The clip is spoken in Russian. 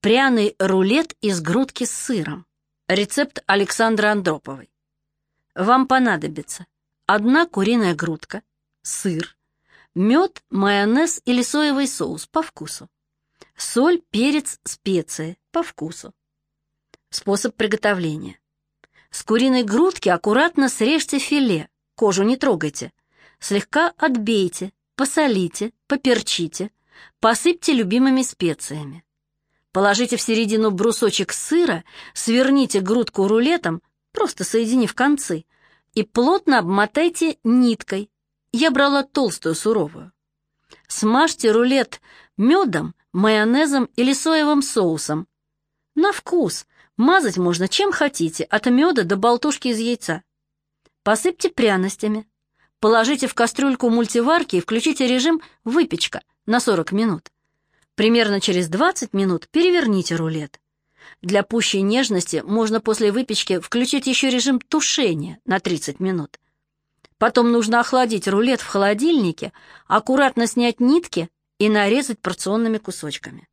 Пряный рулет из грудки с сыром. Рецепт Александры Андроповой. Вам понадобится одна куриная грудка, сыр, мед, майонез или соевый соус по вкусу, соль, перец, специи по вкусу. Способ приготовления. С куриной грудки аккуратно срежьте филе, кожу не трогайте. Слегка отбейте, посолите, поперчите, посыпьте любимыми специями. Положите в середину брусочек сыра, сверните грудку рулетом, просто соединив концы, и плотно обмотайте ниткой. Я брала толстую суровую. Смажьте рулет медом, майонезом или соевым соусом. На вкус. Мазать можно чем хотите, от меда до болтушки из яйца. Посыпьте пряностями. Положите в кастрюльку мультиварки и включите режим «выпечка» на 40 минут. Примерно через 20 минут переверните рулет. Для пущей нежности можно после выпечки включить еще режим тушения на 30 минут. Потом нужно охладить рулет в холодильнике, аккуратно снять нитки и нарезать порционными кусочками.